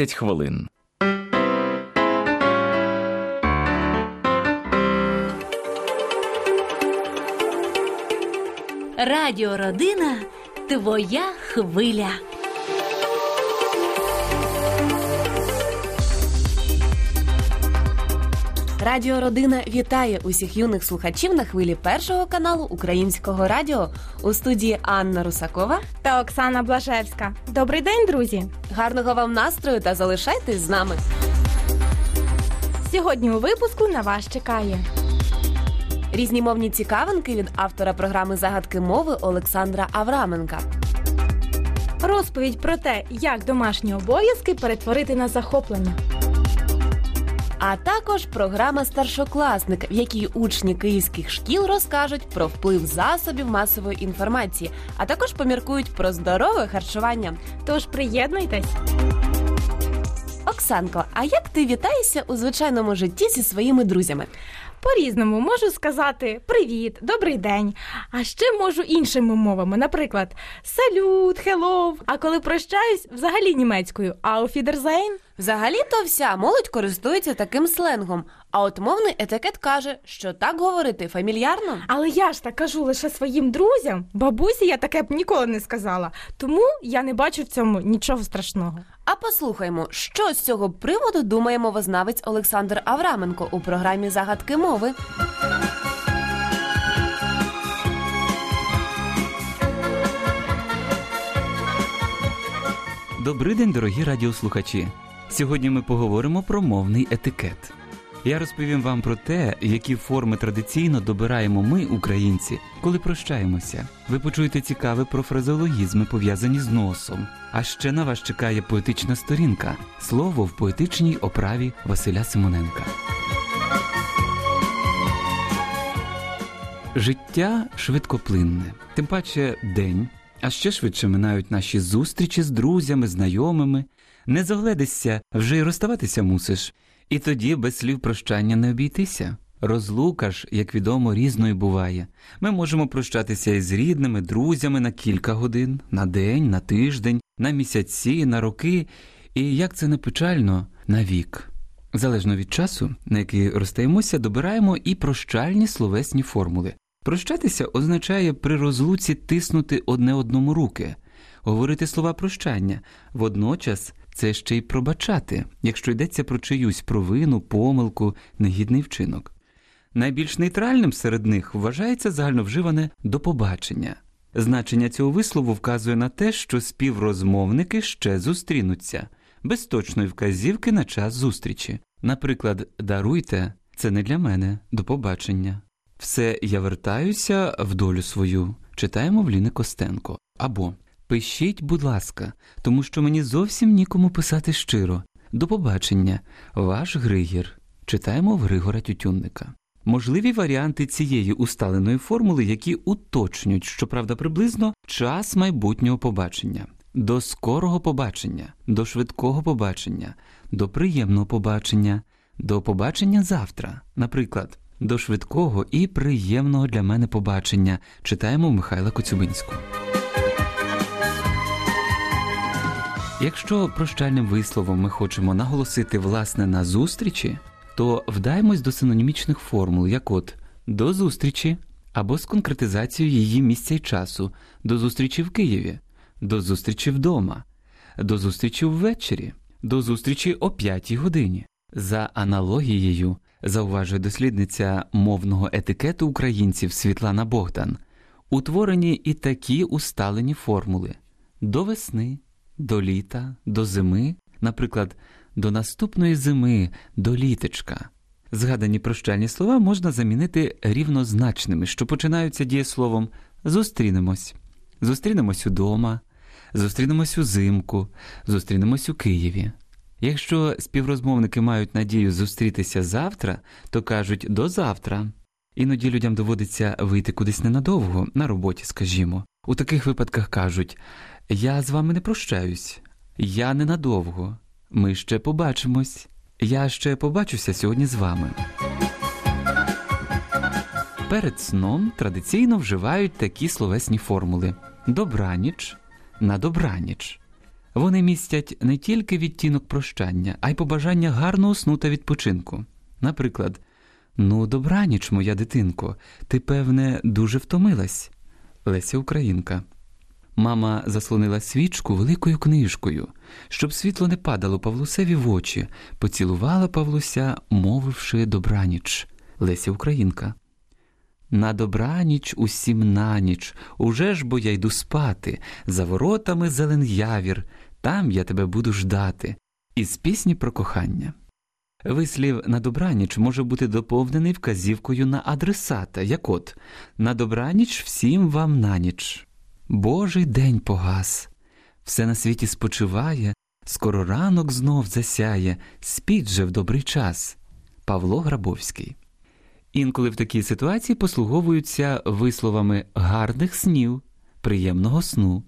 30 хвилин. Радіо Родина твоя хвиля. Радіо Родина вітає усіх юних слухачів на хвилі першого каналу Українського радіо у студії Анна Русакова та Оксана Блажевська. Добрий день, друзі! Гарного вам настрою та залишайтесь з нами. Сьогодні у випуску на вас чекає різні мовні цікавинки від автора програми загадки мови Олександра Авраменка. Розповідь про те, як домашні обов'язки перетворити на захоплення а також програма Старшокласник, в якій учні київських шкіл розкажуть про вплив засобів масової інформації, а також поміркують про здорове харчування. Тож приєднуйтесь. Оксанко, а як ти вітаєшся у звичайному житті зі своїми друзями? По-різному можу сказати привіт, добрий день. А ще можу іншими мовами, наприклад, салют, hello. А коли прощаюсь, взагалі німецькою. Auf Wiedersehen. Взагалі-то вся молодь користується таким сленгом. А от мовний етикет каже, що так говорити фамільярно. Але я ж так кажу лише своїм друзям. Бабусі я таке б ніколи не сказала. Тому я не бачу в цьому нічого страшного. А послухаймо, що з цього приводу думає мовознавець Олександр Авраменко у програмі Загадки мови. Добрий день, дорогі радіослухачі. Сьогодні ми поговоримо про мовний етикет. Я розповім вам про те, які форми традиційно добираємо ми, українці, коли прощаємося. Ви почуєте цікаве про фразеологізми, пов'язані з носом. А ще на вас чекає поетична сторінка слово в поетичній оправі Василя Симоненка. Життя швидкоплинне, тим паче день, а ще швидше минають наші зустрічі з друзями, знайомими. Не загледишся, вже й розставатися мусиш. І тоді без слів прощання не обійтися. Розлука ж, як відомо, різною буває. Ми можемо прощатися із рідними, друзями на кілька годин, на день, на тиждень, на місяці, на роки, і як це не печально, на вік. Залежно від часу, на який розстаємося, добираємо і прощальні словесні формули. Прощатися означає при розлуці тиснути одне одному руки, говорити слова прощання, водночас це ще й пробачати, якщо йдеться про чиюсь провину, помилку, негідний вчинок. Найбільш нейтральним серед них вважається загальновживане до побачення. Значення цього вислову вказує на те, що співрозмовники ще зустрінуться, без точної вказівки на час зустрічі. Наприклад, даруйте це не для мене, до побачення. Все я вертаюся в долю свою, читаємо в Ліни Костенко. Або Пишіть, будь ласка, тому що мені зовсім нікому писати щиро. До побачення, ваш Григір. Читаємо в Григора Тютюнника. Можливі варіанти цієї усталеної формули, які уточнюють, щоправда, приблизно час майбутнього побачення, до скорого побачення, до швидкого побачення, до приємного побачення, до побачення завтра, наприклад, до швидкого і приємного для мене побачення читаємо Михайла Коцюбинського. Якщо прощальним висловом ми хочемо наголосити власне на зустрічі, то вдаємось до синонімічних формул, як от до зустрічі або з конкретизацією її місця й часу, до зустрічі в Києві, до зустрічі вдома, до зустрічі ввечері, до зустрічі о п'ятій годині. За аналогією, зауважує дослідниця мовного етикету українців Світлана Богдан, утворені і такі усталені формули до весни до літа, до зими, наприклад, до наступної зими, до літечка. Згадані прощальні слова можна замінити рівнозначними, що починаються дієсловом зустрінемось, зустрінемось удома, зустрінемось узимку, зустрінемось у Києві. Якщо співрозмовники мають надію зустрітися завтра, то кажуть до завтра. Іноді людям доводиться вийти кудись ненадовго, на роботі, скажімо. У таких випадках кажуть я з вами не прощаюсь, я ненадовго. Ми ще побачимось. Я ще побачуся сьогодні з вами. Перед сном традиційно вживають такі словесні формули добраніч на добраніч, Вони містять не тільки відтінок прощання, а й побажання гарного сну та відпочинку. Наприклад, ну, добраніч, моя дитинко, ти, певне, дуже втомилась. Леся Українка. Мама заслонила свічку великою книжкою, щоб світло не падало Павлусеві в очі, поцілувала Павлуся, мовивши добраніч. Леся Українка. На добраніч усім на ніч, уже ж бо я йду спати, за воротами зелен явір, там я тебе буду ждати. Із пісні про кохання. Вислів на добраніч може бути доповнений вказівкою на адресата, як от на добраніч всім вам на ніч. Божий день погас, все на світі спочиває, скоро ранок знов засяє, спіть же в добрий час. Павло Грабовський. Інколи в такій ситуації послуговуються висловами гарних снів, приємного сну.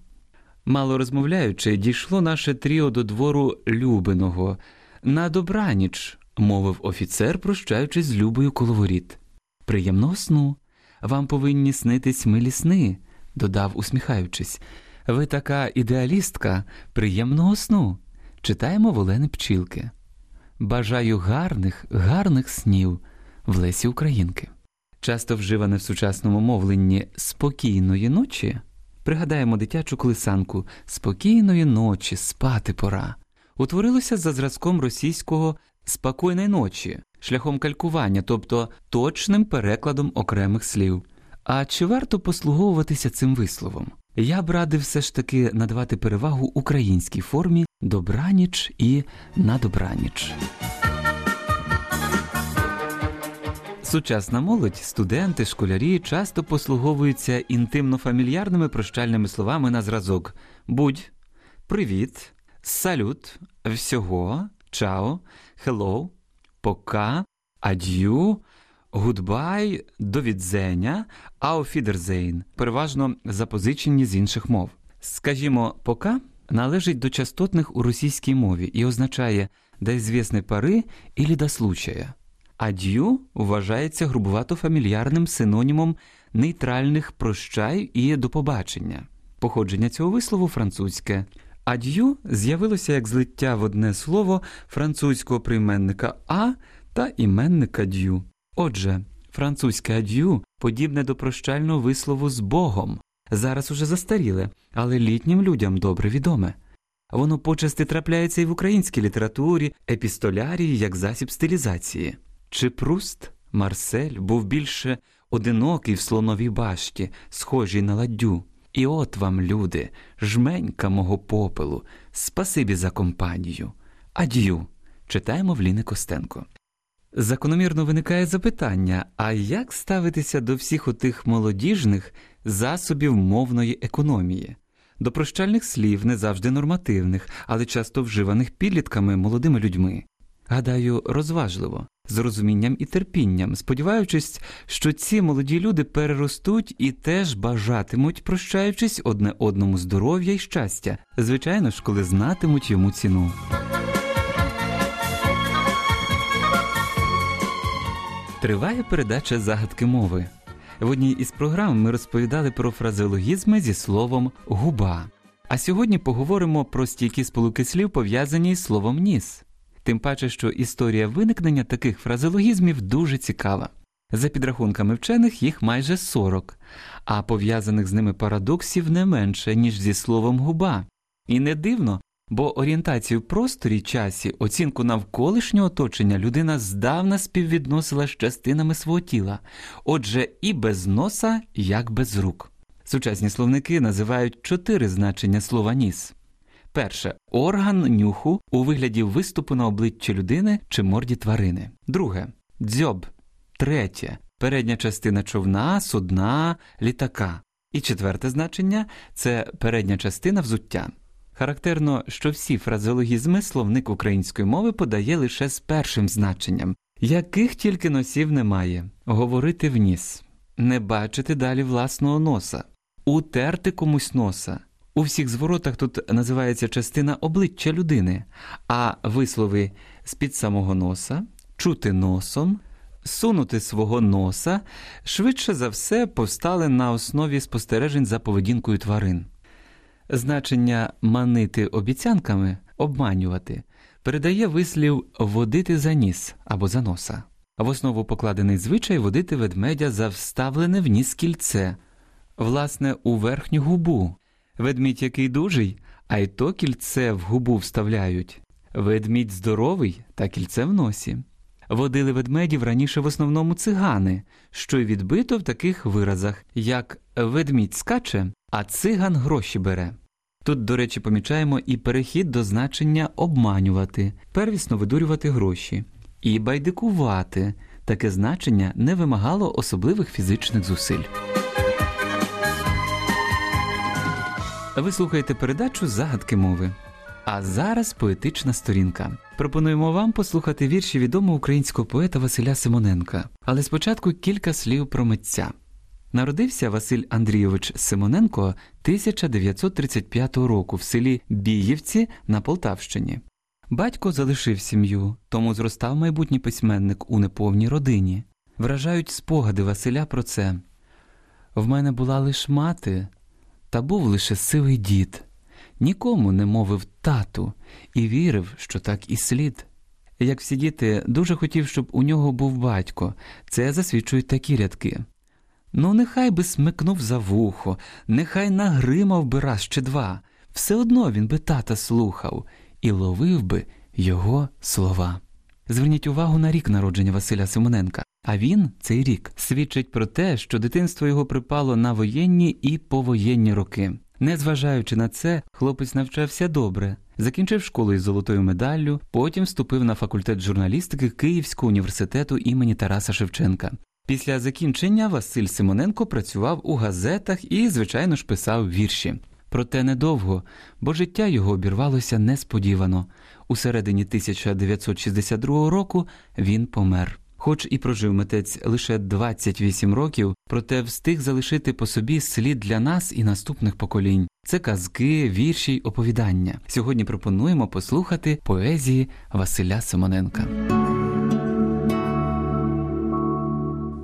Мало розмовляючи, дійшло наше тріо до двору Любиного. На добраніч, мовив офіцер, прощаючись з Любою коловоріт. Приємного сну. Вам повинні снитись милі сни, додав, усміхаючись. Ви така ідеалістка, приємного сну. Читаємо волени пчілки. Бажаю гарних, гарних снів в Лесі Українки. Часто вживане в сучасному мовленні спокійної ночі. Пригадаємо дитячу колисанку спокійної ночі, спати пора. Утворилося за зразком російського спокійної ночі, шляхом калькування, тобто точним перекладом окремих слів. А чи варто послуговуватися цим висловом? Я б радив все ж таки надавати перевагу українській формі добраніч і на добраніч. Сучасна молодь, студенти, школярі часто послуговуються інтимно-фамільярними прощальними словами на зразок будь, привіт, салют, всього, ciao, hello, пока, adieu, goodbye, do widzenia, auf Wiedersehen, переважно запозичені з інших мов. Скажімо, пока належить до частотних у російській мові і означає «до звісної пари» і «до случая». Ад'ю вважається грубувато-фамільярним синонімом нейтральних прощай і до побачення. Походження цього вислову французьке. Ад'ю з'явилося як злиття в одне слово французького прийменника а та іменника д'ю. Отже, французьке ад'ю подібне до прощального вислову з Богом. Зараз уже застаріле, але літнім людям добре відоме. Воно почасти трапляється і в українській літературі, епістолярії як засіб стилізації. Чи Пруст, Марсель був більше одинокий в слоновій башті, схожий на ладдю. І от вам, люди, жменька мого попелу, спасибі за компанію. Ад'ю. Читаємо в Ліни Костенко. Закономірно виникає запитання: а як ставитися до всіх отих молодіжних засобів мовної економії, до прощальних слів, не завжди нормативних, але часто вживаних підлітками молодими людьми? Гадаю, розважливо, з розумінням і терпінням, сподіваючись, що ці молоді люди переростуть і теж бажатимуть, прощаючись одне одному здоров'я і щастя, звичайно ж, коли знатимуть йому ціну. Триває передача загадки мови. В одній із програм ми розповідали про фразеологізми зі словом губа. А сьогодні поговоримо про стійкі сполуки слів, пов'язані з словом ніс. Тим паче, що історія виникнення таких фразеологізмів дуже цікава. За підрахунками вчених, їх майже 40, а пов'язаних з ними парадоксів не менше, ніж зі словом губа. І не дивно, бо орієнтацію в просторі часі, оцінку навколишнього оточення людина здавна співвідносила з частинами свого тіла, отже, і без носа, як без рук. Сучасні словники називають чотири значення слова ніс. Перше орган нюху у вигляді виступу на обличчі людини чи морді тварини. Друге дзьоб. Третє передня частина човна, судна, літака. І четверте значення це передня частина взуття. Характерно, що всі фразеологізми словник української мови подає лише з першим значенням, яких тільки носів немає. Говорити в ніс, не бачити далі власного носа, утерти комусь носа. У всіх зворотах тут називається частина обличчя людини, а вислови з-під самого носа, чути носом, сунути свого носа швидше за все повстали на основі спостережень за поведінкою тварин. Значення манити обіцянками обманювати передає вислів водити за ніс або за носа. В основу покладений звичай водити ведмедя за вставлене в ніс кільце, власне, у верхню губу. Ведмідь який дужий, а й то кільце в губу вставляють. Ведмідь здоровий та кільце в носі. Водили ведмедів раніше в основному цигани, що й відбито в таких виразах, як ведмідь скаче, а циган гроші бере. Тут, до речі, помічаємо і перехід до значення обманювати, первісно видурювати гроші, і байдикувати. Таке значення не вимагало особливих фізичних зусиль. Ви слухаєте передачу Загадки мови. А зараз поетична сторінка. Пропонуємо вам послухати вірші відомого українського поета Василя Симоненка. Але спочатку кілька слів про митця. Народився Василь Андрійович Симоненко 1935 року в селі Біївці на Полтавщині. Батько залишив сім'ю, тому зростав майбутній письменник у неповній родині. Вражають спогади Василя про це. В мене була лиш мати, та був лише сивий дід. Нікому не мовив тату і вірив, що так і слід. Як всі діти, дуже хотів, щоб у нього був батько, це засвідчують такі рядки. Ну, нехай би смикнув за вухо, нехай нагримав би раз чи два, все одно він би тата слухав і ловив би його слова. Зверніть увагу на рік народження Василя Симоненка, а він, цей рік, свідчить про те, що дитинство його припало на воєнні і повоєнні роки. Незважаючи на це, хлопець навчався добре, закінчив школу із золотою медаллю, потім вступив на факультет журналістики Київського університету імені Тараса Шевченка. Після закінчення Василь Симоненко працював у газетах і, звичайно ж, писав вірші. Проте недовго, бо життя його обірвалося несподівано. У середині 1962 року він помер. Хоч і прожив митець лише 28 років, проте встиг залишити по собі слід для нас і наступних поколінь. Це казки, вірші й оповідання. Сьогодні пропонуємо послухати поезії Василя Симоненка.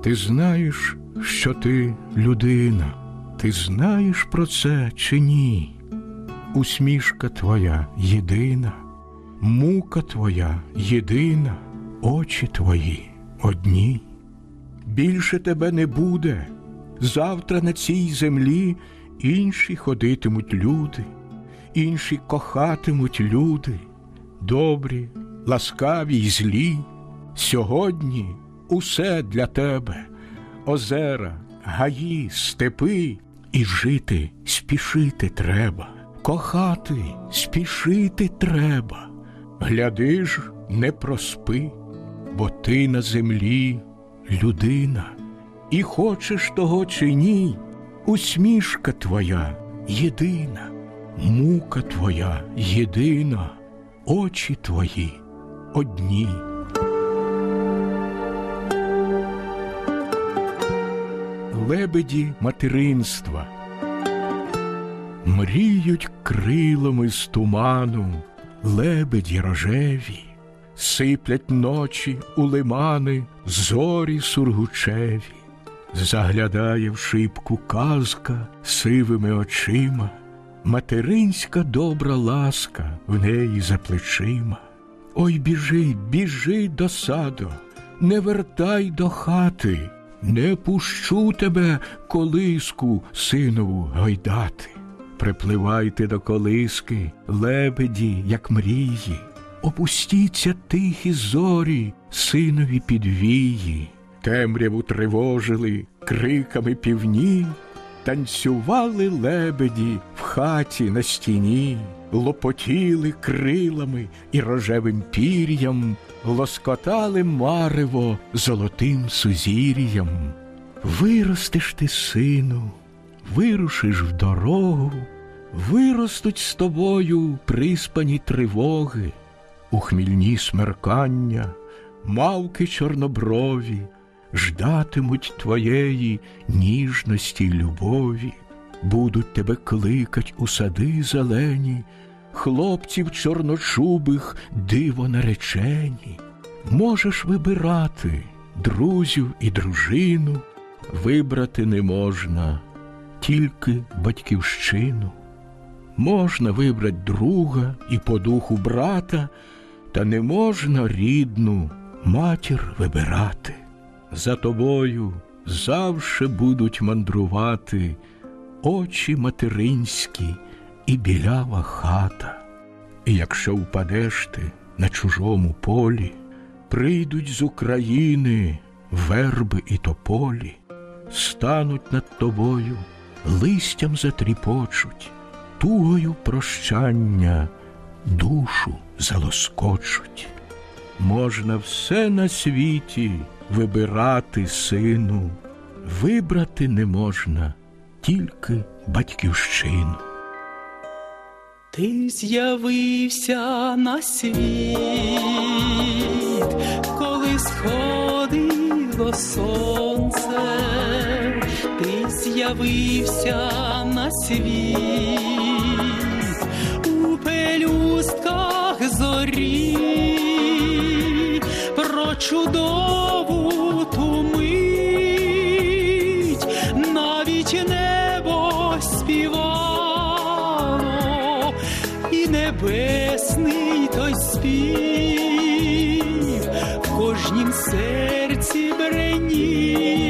Ти знаєш, що ти людина, ти знаєш про це чи ні? Усмішка твоя єдина, мука твоя єдина, очі твої одні. Більше тебе не буде. Завтра на цій землі інші ходитимуть люди, інші кохатимуть люди, добрі, ласкаві й злі. Сьогодні усе для тебе, озера, гаї, степи, і жити спішити треба, кохати спішити треба. Гляди ж, не проспи, бо ти на землі людина, і хочеш того чи ні, усмішка твоя єдина, мука твоя єдина, очі твої одні. Лебеді материнства, мріють крилами з туману, лебеді рожеві, сиплять ночі у лимани, зорі сургучеві, заглядає в шибку казка сивими очима, материнська добра ласка в неї за плечима. Ой, біжи, біжи до саду, не вертай до хати. Не пущу тебе колиску, синову, гойдати. Припливайте до колиски, лебеді, як мрії, опустіться тихі зорі, синові підвії, темряву тривожили криками півні, танцювали лебеді в хаті на стіні, лопотіли крилами і рожевим пір'ям лоскотали марево золотим сузір'ям. Виростеш ти, сину, вирушиш в дорогу, виростуть з тобою приспані тривоги, у хмільні смеркання, мавки чорноброві, ждатимуть твоєї ніжності й любові, будуть тебе кликать у сади зелені хлопців чорночубих диво наречені, можеш вибирати друзів і дружину, вибрати не можна тільки батьківщину. можна вибрати друга і по духу брата, та не можна рідну матір вибирати. За тобою завше будуть мандрувати очі материнські і білява хата. І якщо впадеш ти на чужому полі, прийдуть з України верби і тополі, стануть над тобою, листям затріпочуть, тугою прощання душу залоскочуть. Можна все на світі вибирати сину, вибрати не можна тільки батьківщину. Ти з'явився на світ, коли сходило сонце, ти з'явився на світ у пелюстках зорі, про чудову в серці бренів,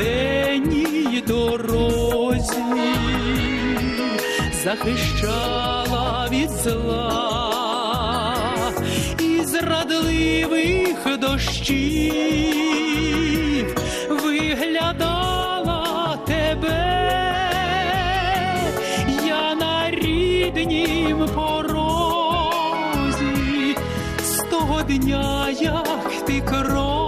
щоденній дорозі, захищала від зла і зрадливих дощів, виглядала тебе, я на ріднім порозі, з того дня, як ти крок,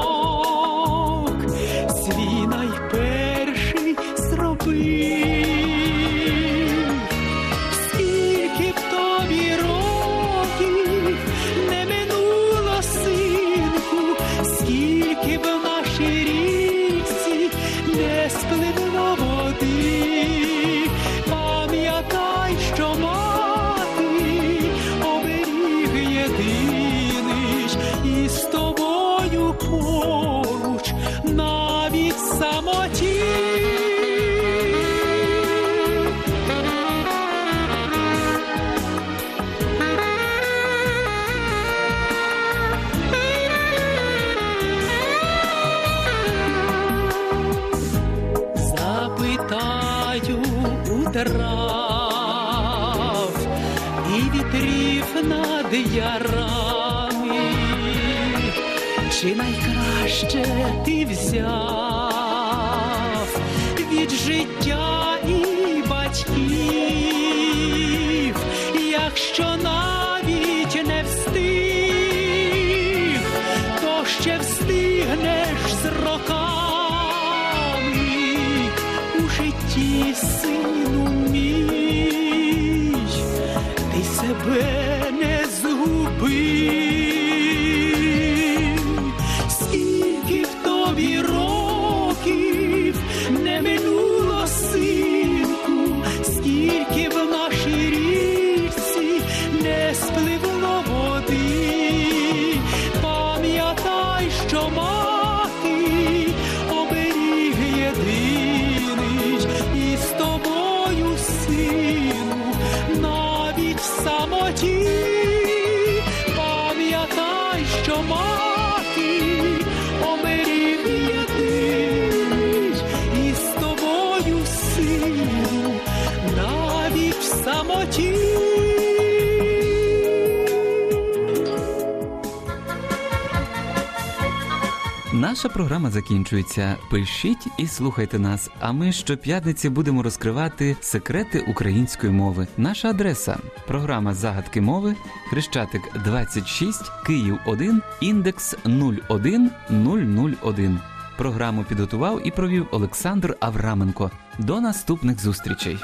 трав і вітрів над ярами, чи найкраще ти взяв від життя і батьків, ти себе не згубив, Наша програма закінчується. Пишіть і слухайте нас. А ми щоп'ятниці будемо розкривати секрети української мови. Наша адреса програма Загадки мови Хрещатик 26 Київ 1 індекс 01001. Програму підготував і провів Олександр Авраменко. До наступних зустрічей.